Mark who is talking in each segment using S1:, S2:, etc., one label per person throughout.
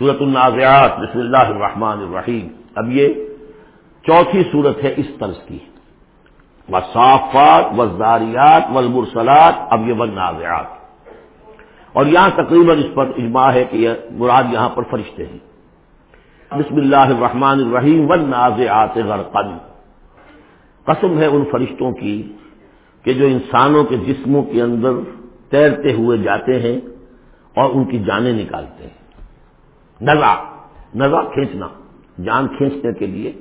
S1: سورت النازعات، بسم اللہ الرحمن الرحیم۔ اب یہ چوتھی صورت ہے اس طرز کی۔ وصافات وزاریات والمرسلات، اب یہ والنازعات۔ اور یہاں تقریباً اس پر اجماع ہے کہ یہ مراد یہاں پر فرشتے ہیں۔ بسم اللہ الرحمن الرحیم، والنازعات غرقن قسم ہے ان فرشتوں کی کہ جو انسانوں کے جسموں کے اندر تیرتے ہوئے جاتے ہیں اور ان کی جانیں نکالتے ہیں۔ نزا نزا کھینچنا، جان کھینچنے کے لیے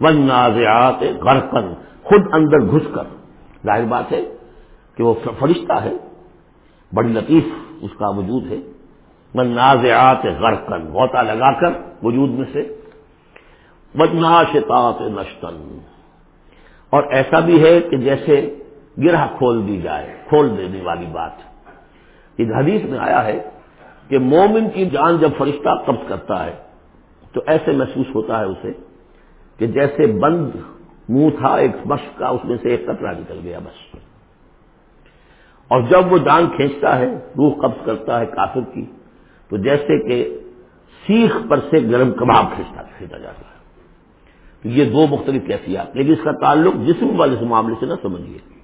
S1: ون نازیات غرقن خود اندر گھس کر۔ ظاہر بات ہے کہ وہ فرشتہ ہے، بڑی لطیف اس کا وجود ہے۔ من نازعات غرقن غوطہ لگا کر وجود میں سے۔ بدناشتات نشتن اور ایسا بھی ہے کہ جیسے گرہ کھول دی جائے، کھول دینے والی بات۔ اس حدیث میں آیا ہے کہ مومن کی جان جب فرشتہ قبض کرتا ہے، تو ایسے محسوس ہوتا ہے اسے کہ جیسے بند منہ تھا، ایک مشق کا اس میں سے ایک کترا نکل گیا بس۔ اور جب وہ جان کھینچتا ہے، روح قبض کرتا ہے کافر کی، تو جیسے کہ سیخ پر سے گرم کباب کھینچتا کھینچا جاتا ہے۔ تو یہ دو مختلف کیفیات لیکن اس کا تعلق جسم والے اس معاملے سے نہ سمجھیے۔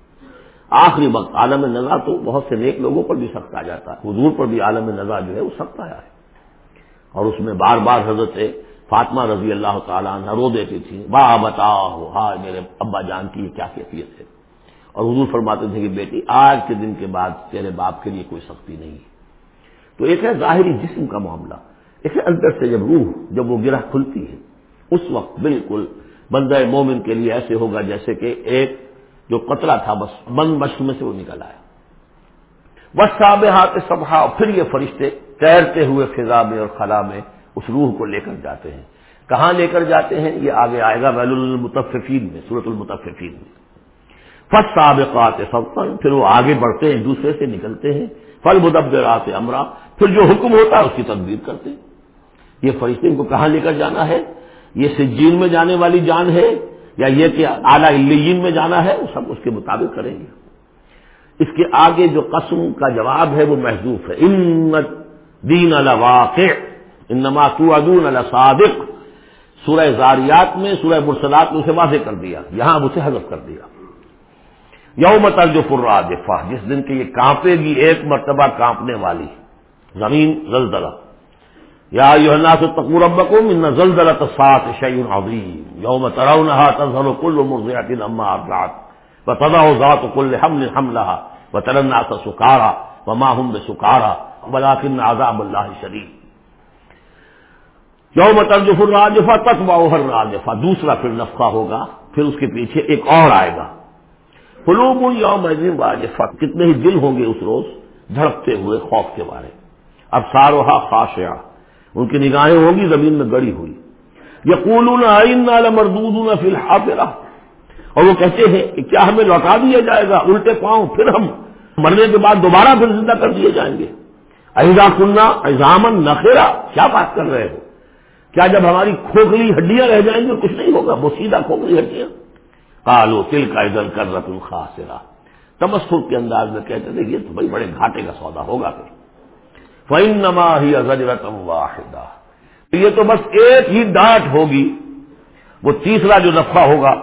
S1: آخری وقت عالم نزا تو بہت سے نیک لوگوں پر بھی سخت آ جاتا ہے۔ حضور پر بھی عالم نزا جو ہے وہ سخت آیا ہے۔ اور اس میں بار بار حضرت فاطمہ رضی اللہ تعالیٰ نہ رو دیتی تھی واہ بتا ہو میرے ابا جان کی یہ کیا کیفیت ہے؟ اور حضور فرماتے تھے کہ بیٹی، آج کے دن کے بعد تیرے باپ کے لیے کوئی سختی نہیں ہے۔ تو ایک ہے ظاہری جسم کا معاملہ۔ ایک ہے اندر سے جب روح، جب وہ گرہ کھلتی ہے، اس وقت بالکل بندہ مومن کے لیے ایسے ہوگا جیسے کہ ایک جو قطرہ تھا بس، بند مشق میں سے وہ نکل آیا۔ بس صاب ہاتھ سبھا پھر یہ فرشتے تیرتے ہوئے فضا میں اور خلا میں اس روح کو لے کر جاتے ہیں۔ کہاں لے کر جاتے ہیں؟ یہ آگے آئے گا ویل المتفقین میں صورت المتفقین میں۔ فس سابقات سبقن پھر وہ آگے بڑھتے ہیں، دوسرے سے نکلتے ہیں۔ فل مدبرات امرا پھر جو حکم ہوتا ہے، اس کی تدبیر کرتے ہیں۔ یہ فرشتے ان کو کہاں لے کر جانا ہے؟ یہ سجین میں جانے والی جان ہے۔ یا یہ کہ اعلیٰ الین میں جانا ہے، وہ سب اس کے مطابق کریں گے۔ اس کے آگے جو قسم کا جواب ہے، وہ محضوف ہے۔ ان دین الواقع ان نماطو ادون صادق سورہ زاریات میں، سورہ مرسلات میں اسے واضح کر دیا۔ یہاں اسے حذف کر دیا۔ یوم ترجف الرادفہ، جس دن کے یہ کانپے گی، ایک مرتبہ کانپنے والی۔ زمین زلزلہ۔ یا الناس اتقوا ربکم ان زلزلۃ الساعه شیء عظیم یوم ترونها تظهر كل مرضعه عما ارضعت وتضع ذات كل حمل حملها وترى الناس سكارى وما هم بسكارى ولكن عذاب الله شديد یوم ترجف الراجفہ تتبعها الراجفہ دوسرا پھر نفخہ ہوگا پھر اس کے پیچھے ایک اور آئے گا قلوب یوم واجفہ کتنے ہی دل ہوں گے اس روز دھڑکتے ہوئے خوف کے بارے اب ساروہا خاشعہ ان کی نگاہیں ہوں گی، زمین میں گڑی ہوئی۔ یقول مردود فی الحافرہ اور وہ کہتے ہیں کہ کیا ہمیں لوٹا دیا جائے گا؟ الٹے پاؤں، پھر ہم مرنے کے بعد دوبارہ پھر زندہ کر دیے جائیں گے۔ ایزا کنہ ایزامن نخیرا کیا بات کر رہے ہو؟ کیا جب ہماری کھوکھلی ہڈیاں رہ جائیں گی، کچھ نہیں ہوگا؟ وہ سیدھا کھوکھلی ہڈیاں۔ کالو تل کا ادھر کر رت الخاصرا تمسخ کے انداز میں کہتے تھے یہ تو بھائی بڑے گھاٹے کا سودا ہوگا۔ پھر فن نما ہی ازرتم واحدہ یہ تو بس ایک ہی ڈانٹ ہوگی، وہ تیسرا جو نفع ہوگا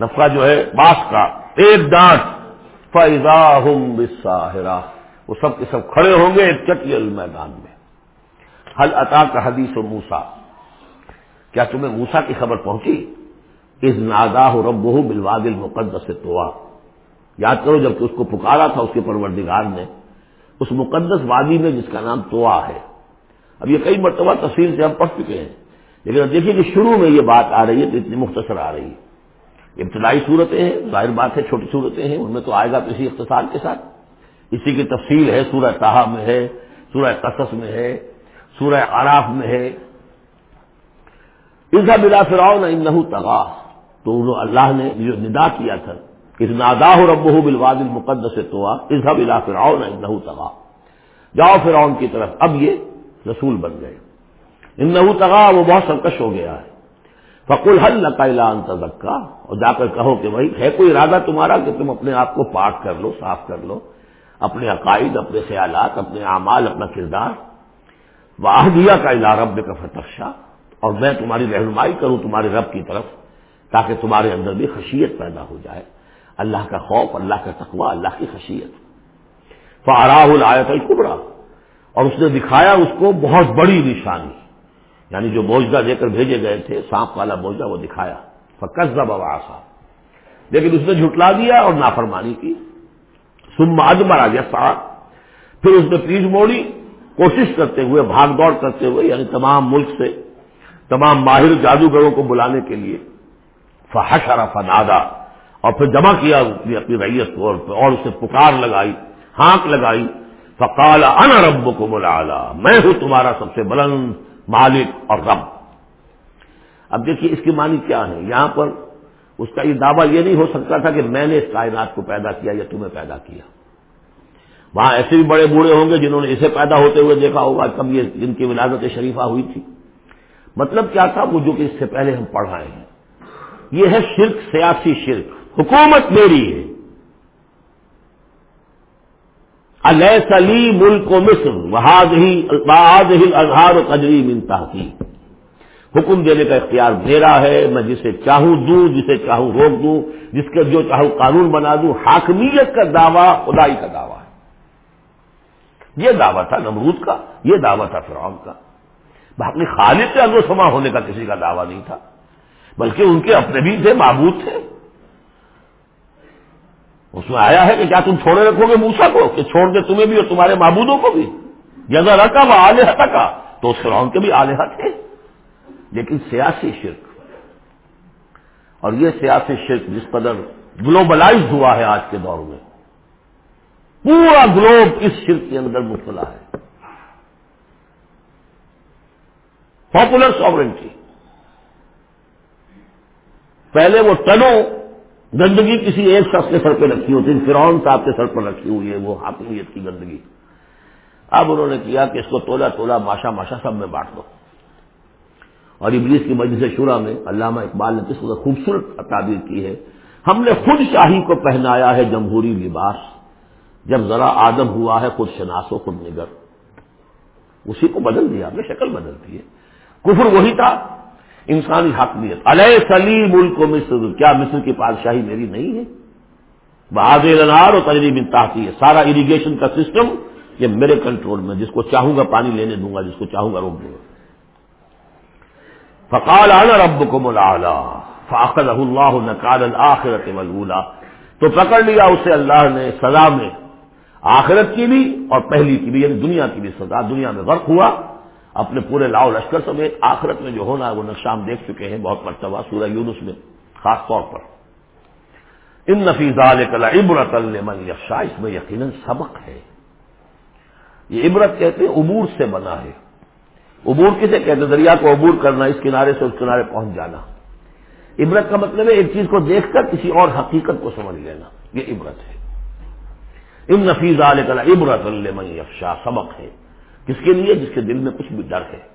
S1: نفع جو ہے باس کا، ایک ڈانٹ۔ فیضا ہوں بساہرا وہ سب کے سب کھڑے ہوں گے ایک چٹل میدان میں۔ حل عطا کا حدیث و موسا کیا تمہیں موسا کی خبر پہنچی؟ اس نادا ہو رب بلواد المقدس تو یاد کرو جبکہ اس کو پکارا تھا، اس کے پروردگار نے۔ اس مقدس وادی میں جس کا نام توا ہے۔ اب یہ کئی مرتبہ تفصیل سے ہم پڑھ چکے ہیں، لیکن اب دیکھیے کہ شروع میں یہ بات آ رہی ہے تو اتنی مختصر آ رہی ہے۔ ابتدائی صورتیں ہیں، ظاہر بات ہے چھوٹی صورتیں ہیں، ان میں تو آئے گا کسی اختصار کے ساتھ۔ اسی کی تفصیل ہے، سورہ تاہا میں ہے، سورہ قصص میں ہے، سورہ آراف میں ہے۔ انسا بلا فراؤ نہ ان تغا تو اللہ نے جو ندا کیا تھا۔ اس نادا رب بلواد المقدس تو اظہب الا فرعون انہو تغا جاؤ فرعون کی طرف، اب یہ رسول بن گئے۔ انہو تغا وہ بہت سرکش ہو گیا ہے۔ فقل حل نقلا تزکا؟ اور جا کر کہو کہ بھائی، ہے کوئی ارادہ تمہارا کہ تم اپنے آپ کو پاک کر لو، صاف کر لو؟ اپنے عقائد، اپنے خیالات، اپنے اعمال، اپنا کردار؟ وہ دیا کا الا رب کا فتخشا اور میں تمہاری رہنمائی کروں تمہارے رب کی طرف، تاکہ تمہارے اندر بھی خشیت پیدا ہو جائے۔ اللہ کا خوف، اللہ کا تقوی، اللہ کی خشیت۔ فاراہ الایت القبرا اور اس نے دکھایا اس کو بہت بڑی نشانی۔ یعنی جو موجودہ دے کر بھیجے گئے تھے، سانپ والا موجودہ وہ دکھایا۔ فکس آسا لیکن اس نے جھٹلا دیا اور نافرمانی کی۔ سم آج مرا گیا سا پھر اس نے پیٹ موڑی۔ کوشش کرتے ہوئے، بھاگ دوڑ کرتے ہوئے یعنی تمام ملک سے، تمام ماہر جادوگروں کو بلانے کے لیے۔ فحشر فنادا اور پھر جمع کیا اپنی ریت کو اور اسے پکار لگائی، ہانک لگائی۔ فقال، انا رب کو میں ہوں تمہارا سب سے بلند مالک اور رب۔ اب دیکھیے اس کی معنی کیا ہے۔ یہاں پر اس کا یہ دعویٰ یہ نہیں ہو سکتا تھا کہ میں نے اس کائنات کو پیدا کیا یا تمہیں پیدا کیا۔ وہاں ایسے بھی بڑے بوڑھے ہوں گے جنہوں نے اسے پیدا ہوتے ہوئے دیکھا ہوگا کب یہ جن کی ولادت شریفہ ہوئی تھی۔ مطلب کیا تھا؟ وہ جو کہ اس سے پہلے ہم پڑھ رہے ہیں۔ یہ ہے شرک، سیاسی شرک۔ حکومت میری ہے۔ سلی ملک و مصر وہاد ہی اظہار و قدری منتا حکم دینے کا اختیار میرا ہے، میں جسے چاہوں دوں، جسے چاہوں روک دوں، جس کے جو چاہوں قانون بنا دوں، حاکمیت کا دعویٰ، خدائی کا دعویٰ ہے۔ یہ دعویٰ تھا نمرود کا، یہ دعویٰ تھا فرعون کا۔ اپنی خالد سے سما ہونے کا کسی کا دعویٰ نہیں تھا، بلکہ ان کے اپنے بھی تھے، معبود تھے۔ اس میں آیا ہے کہ کیا تم چھوڑے رکھو گے موسا کو کہ چھوڑ دے تمہیں بھی اور تمہارے معبودوں کو بھی؟ جگہ رکھا وہ آلیہ کا تو اس فرعون کے بھی آلیہ تھے. لیکن سیاسی شرک. اور یہ سیاسی شرک جس قدر گلوبلائز ہوا ہے آج کے دور میں، پورا گلوب اس شرک کے اندر مبتلا ہے. پاپولر ساورنٹی پہلے وہ ٹنوں گندگی کسی ایک شخص کے سر پہ رکھی ہوتی فرعون صاحب کے سر پر رکھی ہوئی ہے وہ حاکمیت کی گندگی۔ اب انہوں نے کیا کہ اس کو تولا تولا ماشا ماشا سب میں بانٹ دو۔ اور ابلیس کی مجلس شورا میں علامہ اقبال نے کس خوبصورت تعبیر کی ہے۔ ہم نے خود شاہی کو پہنایا ہے جمہوری لباس۔ جب ذرا آدم ہوا ہے، خود شناس و خود نگر۔ اسی کو بدل دیا ہم نے شکل بدل دی ہے۔ کفر وہی تھا انسانی حاکمیت علیہ سلی ملک و مصر۔ کیا مصر کی بادشاہی میری نہیں ہے؟ بہادر انار اور تجریب انتہتی ہے۔ سارا اریگیشن کا سسٹم یہ میرے کنٹرول میں، جس کو چاہوں گا پانی لینے دوں گا، جس کو چاہوں گا روک دوں گا۔ فقال اعلی رب کو ملا فاقل اللہ نقال الآخرت ملولا تو پکڑ لیا اسے اللہ نے سزا میں۔ آخرت کی بھی اور پہلی کی بھی یعنی دنیا کی بھی سزا۔ دنیا میں غرق ہوا۔ اپنے پورے لاؤ لشکر سمیت آخرت میں جو ہونا ہے وہ نقشہ ہم دیکھ چکے ہیں بہت مرتبہ سورہ یونس میں، خاص طور پر۔ ان نفیز عبرت من یفشا اس میں یقیناً سبق ہے۔ یہ عبرت کہتے ہیں عبور سے بنا ہے۔ عبور کسے کہتے دریا کو عبور کرنا، اس کنارے سے اس کنارے پہنچ جانا۔ عبرت کا مطلب ہے ایک چیز کو دیکھ کر کسی اور حقیقت کو سمجھ لینا۔ یہ عبرت ہے۔ ام نفیز عبرت من یفشا سبق ہے۔ کس کے لیے؟ جس کے دل میں کچھ بھی ڈر ہے۔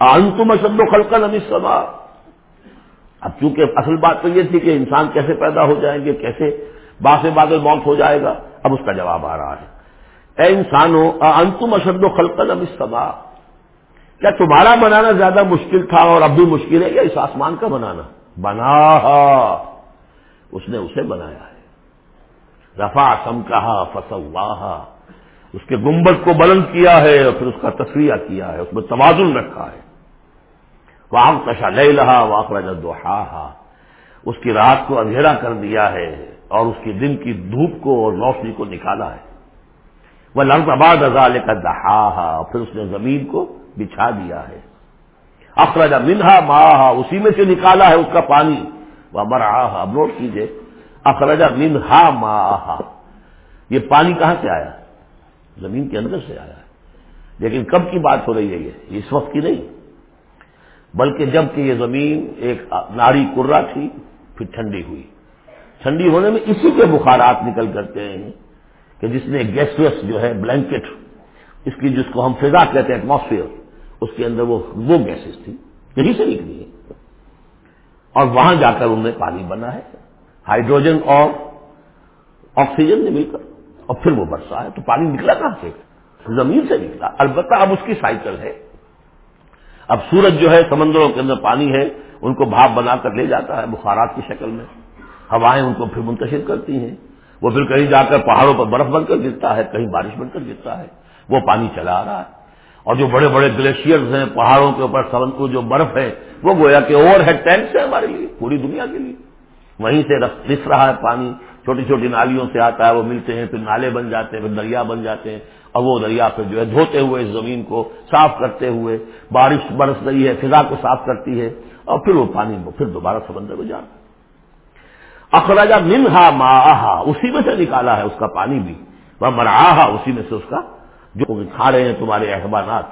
S1: انتم اشد و خلقن امی سما اب چونکہ اصل بات تو یہ تھی کہ انسان کیسے پیدا ہو جائیں گے، کیسے باس بادل موت ہو جائے گا، اب اس کا جواب آ رہا ہے۔ اے انسانوں انتم اشد و خلقن امی سما کیا تمہارا بنانا زیادہ مشکل تھا اور اب بھی مشکل ہے یا اس آسمان کا بنانا؟ بنا اس نے اسے بنایا ہے۔ رفا سم کہا فسواہا۔ اس کے گنبد کو بلند کیا ہے اور پھر اس کا تصویہ کیا ہے، اس میں توازن رکھا ہے۔ واہ کشا لے لہا واقع دوہا اس کی رات کو اندھیرا کر دیا ہے اور اس کی دن کی دھوپ کو اور روشنی کو نکالا ہے۔ وہ لڑک آباد ازالے کا دہا پھر اس نے زمین کو بچھا دیا ہے۔ اخراجہ منہا ماہ اسی میں سے نکالا ہے اس کا پانی۔ وہ مرا اب نوٹ کیجیے اخراجہ منہا ماہ یہ پانی کہاں سے آیا؟ زمین کے اندر سے آیا ہے۔ لیکن کب کی بات ہو رہی ہے یہ؟ اس وقت کی نہیں۔ بلکہ جبکہ یہ زمین ایک ناری کرا تھی، پھر ٹھنڈی ہوئی۔ ٹھنڈی ہونے میں اسی کے بخارات نکل کرتے ہیں کہ جس نے گیسوس جو ہے، بلینکٹ، اس کی جس کو ہم فضا کہتے ہیں ایٹماسفیئر اس کے اندر وہ وہ گیسز تھی یہیں سے نکلی ہے اور وہاں جا کر انہیں پانی بنا ہے۔ ہائیڈروجن اور آکسیجن نے مل کر۔ اور پھر وہ برسا ہے تو پانی نکلا کہاں سے؟ زمین سے نکلا۔ البتہ اب اس کی سائیکل ہے۔ اب سورج جو ہے سمندروں کے اندر پانی ہے، ان کو بھاپ بنا کر لے جاتا ہے بخارات کی شکل میں۔ ہوائیں ان کو پھر منتشر کرتی ہیں۔ وہ پھر کہیں جا کر پہاڑوں پر برف بن کر گرتا ہے، کہیں بارش بن کر گرتا ہے۔ وہ پانی چلا آ رہا ہے۔ اور جو بڑے بڑے گلیشیئرز ہیں پہاڑوں کے اوپر کو جو برف ہے، وہ گویا کہ اوور ہیڈ ٹینکس ہے ہمارے لیے، پوری دنیا کے لیے۔ وہیں سے رس رہا ہے پانی۔ چھوٹی چھوٹی نالیوں سے آتا ہے، وہ ملتے ہیں، پھر نالے بن جاتے ہیں، پھر دریا بن جاتے ہیں۔ اور وہ دریا پھر جو ہے دھوتے ہوئے اس زمین کو صاف کرتے ہوئے، بارش برس رہی ہے، فضا کو صاف کرتی ہے، اور پھر وہ پانی پھر دوبارہ سمندر میں جاتا اخراجہ منہا ماہا اسی میں سے نکالا ہے اس کا پانی بھی۔ وہ مرآہا اسی میں سے اس کا جو کھا رہے ہیں تمہارے احبانات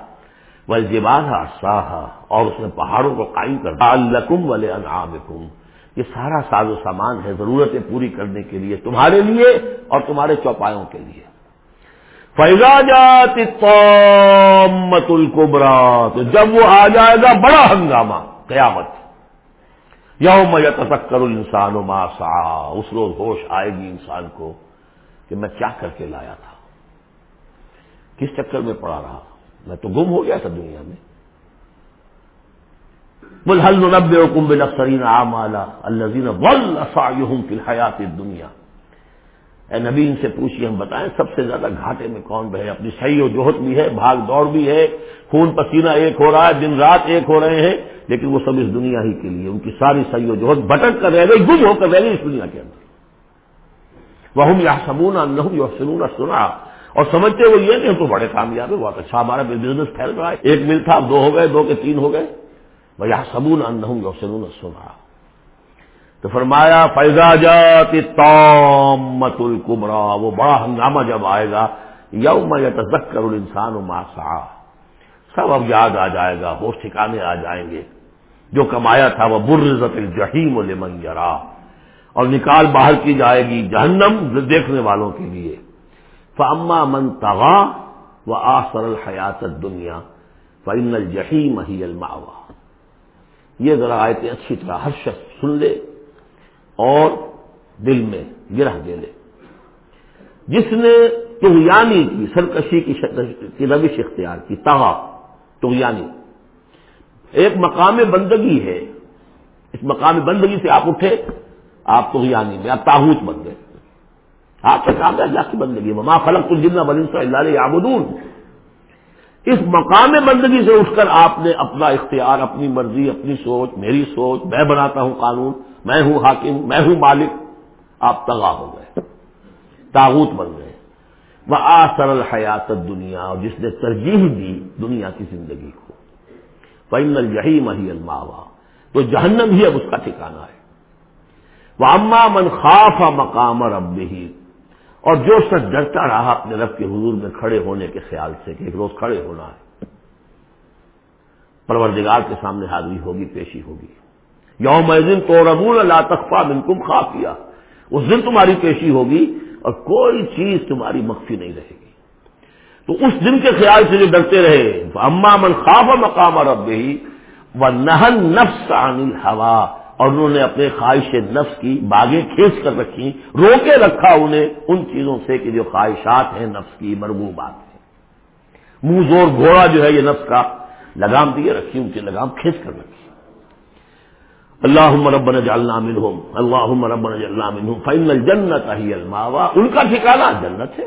S1: وہ جبانا ساہا اور اس نے پہاڑوں کو قائم کر دیا۔ لکم والے انعامکم یہ سارا ساز و سامان ہے ضرورتیں پوری کرنے کے لیے تمہارے لیے اور تمہارے چوپایوں کے لیے۔ فیضا جات مت القبرا تو جب وہ آ جائے گا بڑا ہنگامہ، قیامت۔ یوم یتذکر الانسان ما سعا اس روز ہوش آئے گی انسان کو کہ میں کیا کر کے لایا تھا۔ کس چکر میں پڑا رہا؟ میں تو گم ہو گیا تھا دنیا میں۔ بل حل نب کم بل اکثرین عام اعلیٰ الزین فی الحیات دنیا اے نبی، ان سے پوچھیے ہم بتائیں سب سے زیادہ گھاٹے میں کون بہے؟ اپنی صحیح و جوہت بھی ہے، بھاگ دوڑ بھی ہے، خون پسینہ ایک ہو رہا ہے، دن رات ایک ہو رہے ہیں، لیکن وہ سب اس دنیا ہی کے لیے، ان کی ساری صحیح و جوہت بٹک کر رہ گئی، گم ہو کر رہ گئی اس دنیا کے اندر۔ وہ ہم یا سمون یا سنون سنا اور سمجھتے وہ یہ کہ ہم تو بڑے کامیاب ہے بہت اچھا ہمارا بزنس پھیل رہا ہے۔ ایک مل تھا، دو ہو گئے، دو کے تین ہو گئے۔ وہ یا سبون ان سنون سنا تو فرمایا فیضا جاتی تومت القمرا وہ بڑا ہنگامہ جب آئے گا یوم یا تذکر الانسان ماسا سب اب یاد آ جائے گا، ہوش ٹھکانے آ جائیں گے۔ جو کمایا تھا، وہ برزت الجحیم لمن یرا اور نکال باہر کی جائے گی جہنم دیکھنے والوں کے لیے۔ فاما من تغا و آسر الحیات دنیا فن الجحیم ہی الماوا یہ ذرا آیتیں اچھی طرح ہر شخص سن لے اور دل میں گرہ دے لے۔ جس نے تغیانی کی، سرکشی کی روش اختیار کی تغا تغیانی۔ ایک مقام بندگی ہے۔ اس مقام بندگی سے آپ اٹھے، آپ تغیانی میں، آپ تاحوت بن گئے۔ آپ کا کام ہے اللہ کی بندگی مما فلک الجن بن اللہ یابدون اس مقام بندگی سے اٹھ کر آپ نے اپنا اختیار، اپنی مرضی، اپنی سوچ، میری سوچ، میں بناتا ہوں قانون، میں ہوں حاکم، میں ہوں مالک، آپ تغا ہو گئے، تاغوت بن گئے۔ وہ آ سرل حیات دنیا جس نے ترجیح دی دنیا کی زندگی کو۔ فن الجہی مہی الماوا تو جہنم ہی اب اس کا ٹھکانا ہے۔ وہ اما من خاف مقام رب ہی اور جو شخص ڈرتا رہا اپنے رب کے حضور میں کھڑے ہونے کے خیال سے کہ ایک روز کھڑے ہونا ہے۔ پروردگار کے سامنے حاضری ہوگی، پیشی ہوگی۔ یوم دن تو ربول اللہ تخفا بالکل خواب کیا اس دن تمہاری پیشی ہوگی اور کوئی چیز تمہاری مخفی نہیں رہے گی۔ تو اس دن کے خیال سے جو ڈرتے رہے اما من خواب مقام رب ہی وہ نہن نفس عن ہوا اور انہوں نے اپنے خواہش نفس کی باغیں کھینچ کر رکھی روکے رکھا انہیں ان چیزوں سے کہ جو خواہشات ہیں نفس کی، مرغوبات ہیں۔ منہ زور گھوڑا جو ہے یہ نفس کا لگام دیے رکھی ان کی لگام کھینچ کر رکھی اللہ مربن جالنا منہم اللہ مربن جلنا منہم فائن الجنت ہی الماوا ان کا ٹھکانا جنت ہے۔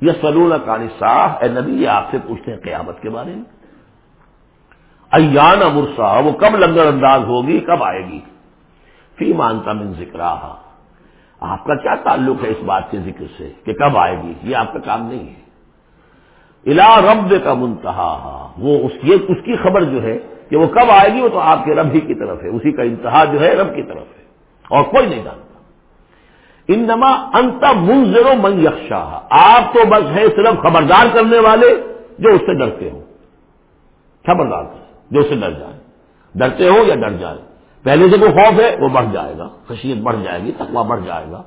S1: یہ سلول کا نصاح اے نبی یہ آپ سے پوچھتے ہیں قیامت کے بارے میں۔ ایان مرسا، وہ کب لنگر انداز ہوگی، کب آئے گی؟ فی مانتا من ذکر آپ کا کیا تعلق ہے اس بات کے ذکر سے کہ کب آئے گی؟ یہ آپ کا کام نہیں ہے۔ الا رب کا منتہا وہ اس یہ اس کی خبر جو ہے کہ وہ کب آئے گی، وہ تو آپ کے رب ہی کی طرف ہے، اسی کا انتہا جو ہے رب کی طرف ہے۔ اور کوئی نہیں جانتا۔ ان نما انت منظر و من یکشا آپ تو بس ہے صرف خبردار کرنے والے جو اس سے ڈرتے ہوں۔ خبردار کر جو اسے ڈر جائے۔ ڈرتے ہو یا ڈر جائے۔ پہلے سے کوئی خوف ہے وہ بڑھ جائے گا، خشیت بڑھ جائے گی تقوا بڑھ جائے گا۔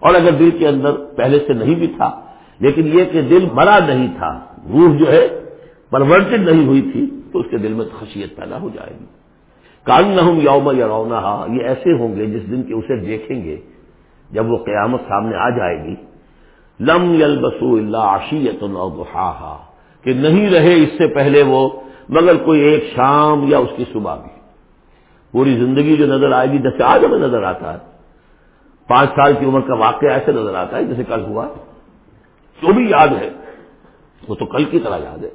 S1: اور اگر دل کے اندر پہلے سے نہیں بھی تھا، لیکن یہ کہ دل بڑا نہیں تھا، روح جو ہے پرورتن نہیں ہوئی تھی، تو اس کے دل میں خشیت پیدا ہو جائے گی۔ کان نہ ہوں یوم یا رونا یہ ایسے ہوں گے جس دن کے اسے دیکھیں گے، جب وہ قیامت سامنے آ جائے گی۔ لم یلبسو اللہ عشیت اللہ کہ نہیں رہے اس سے پہلے وہ مگر کوئی ایک شام یا اس کی صبح بھی۔ پوری زندگی جو نظر آئے گی، جیسے آج ہمیں نظر آتا ہے۔ پانچ سال کی عمر کا واقعہ ایسے نظر آتا ہے جیسے کل ہوا۔ جو بھی یاد ہے، وہ تو کل کی طرح یاد ہے۔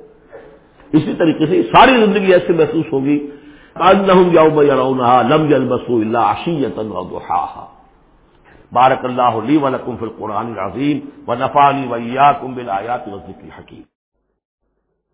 S1: اسی طریقے سے ساری زندگی ایسے محسوس ہوگی۔ لم یلبسو اللہ عشیت بارک اللہ علی ولکم فی القرآن العظیم و نفانی ویا کم بل آیات حکیم